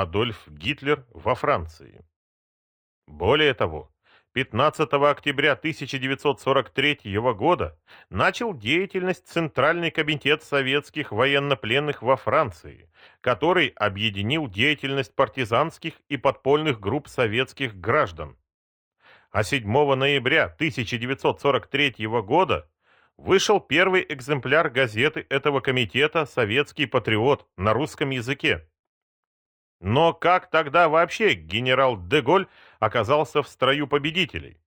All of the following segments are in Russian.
Адольф Гитлер во Франции. Более того, 15 октября 1943 года начал деятельность Центральный комитет советских военнопленных во Франции, который объединил деятельность партизанских и подпольных групп советских граждан. А 7 ноября 1943 года вышел первый экземпляр газеты этого комитета «Советский патриот» на русском языке. Но как тогда вообще генерал Деголь оказался в строю победителей?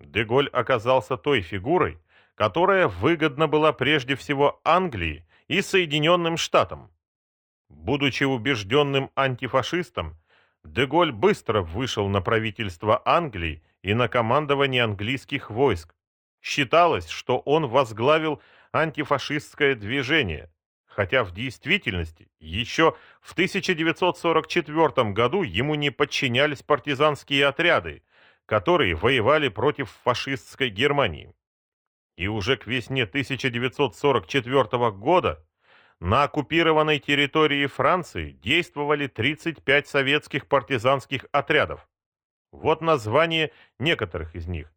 Деголь оказался той фигурой, которая выгодна была прежде всего Англии и Соединенным Штатам. Будучи убежденным антифашистом, Деголь быстро вышел на правительство Англии и на командование английских войск. Считалось, что он возглавил антифашистское движение, хотя в действительности еще в 1944 году ему не подчинялись партизанские отряды, которые воевали против фашистской Германии. И уже к весне 1944 года на оккупированной территории Франции действовали 35 советских партизанских отрядов. Вот название некоторых из них.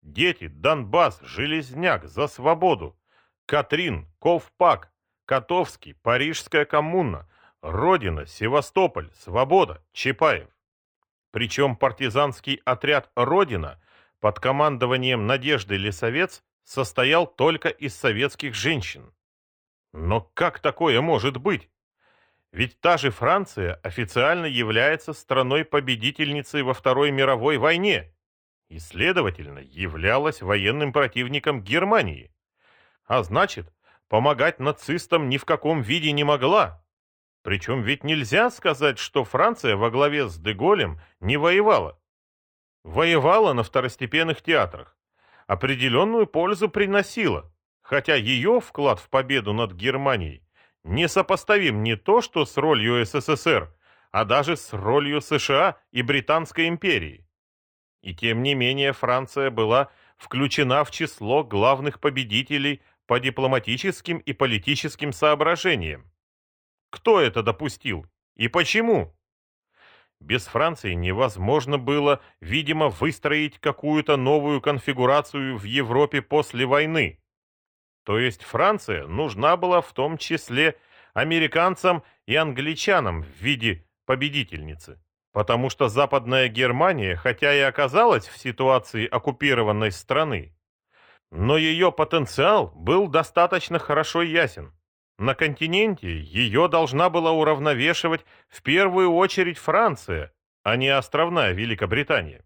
Дети, Донбасс, Железняк, За свободу, Катрин, Ковпак, Котовский, Парижская коммуна, Родина, Севастополь, Свобода, Чапаев. Причем партизанский отряд «Родина» под командованием Надежды Лисовец состоял только из советских женщин. Но как такое может быть? Ведь та же Франция официально является страной-победительницей во Второй мировой войне и, следовательно, являлась военным противником Германии. А значит, помогать нацистам ни в каком виде не могла. Причем ведь нельзя сказать, что Франция во главе с Деголем не воевала. Воевала на второстепенных театрах. Определенную пользу приносила, хотя ее вклад в победу над Германией несопоставим не то что с ролью СССР, а даже с ролью США и Британской империи. И тем не менее Франция была включена в число главных победителей по дипломатическим и политическим соображениям. Кто это допустил и почему? Без Франции невозможно было, видимо, выстроить какую-то новую конфигурацию в Европе после войны. То есть Франция нужна была в том числе американцам и англичанам в виде победительницы. Потому что Западная Германия, хотя и оказалась в ситуации оккупированной страны, но ее потенциал был достаточно хорошо ясен. На континенте ее должна была уравновешивать в первую очередь Франция, а не островная Великобритания.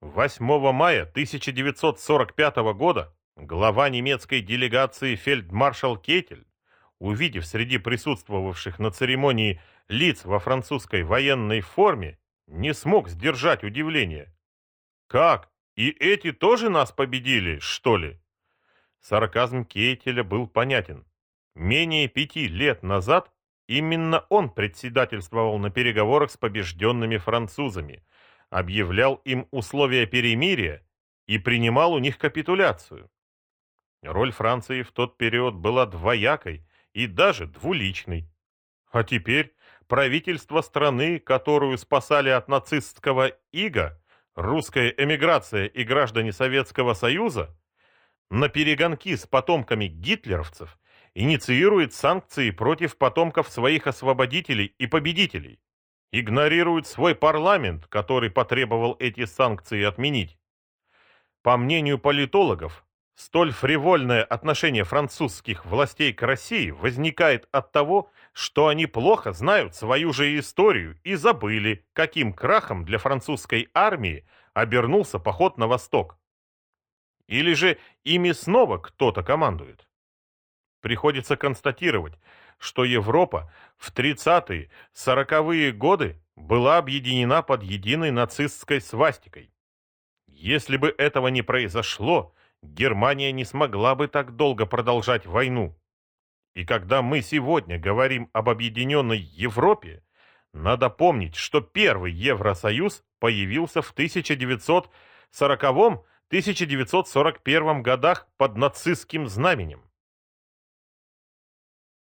8 мая 1945 года глава немецкой делегации фельдмаршал Кетель, увидев среди присутствовавших на церемонии лиц во французской военной форме, не смог сдержать удивление. Как? И эти тоже нас победили, что ли? Сарказм Кейтеля был понятен. Менее пяти лет назад именно он председательствовал на переговорах с побежденными французами, объявлял им условия перемирия и принимал у них капитуляцию. Роль Франции в тот период была двоякой и даже двуличной. А теперь правительство страны, которую спасали от нацистского ига, русская эмиграция и граждане Советского Союза на перегонки с потомками гитлеровцев инициирует санкции против потомков своих освободителей и победителей, игнорирует свой парламент, который потребовал эти санкции отменить. По мнению политологов, Столь фривольное отношение французских властей к России возникает от того, что они плохо знают свою же историю и забыли, каким крахом для французской армии обернулся поход на восток. Или же ими снова кто-то командует. Приходится констатировать, что Европа в 30-е, 40-е годы была объединена под единой нацистской свастикой. Если бы этого не произошло, Германия не смогла бы так долго продолжать войну. И когда мы сегодня говорим об объединенной Европе, надо помнить, что первый Евросоюз появился в 1940-1941 годах под нацистским знаменем.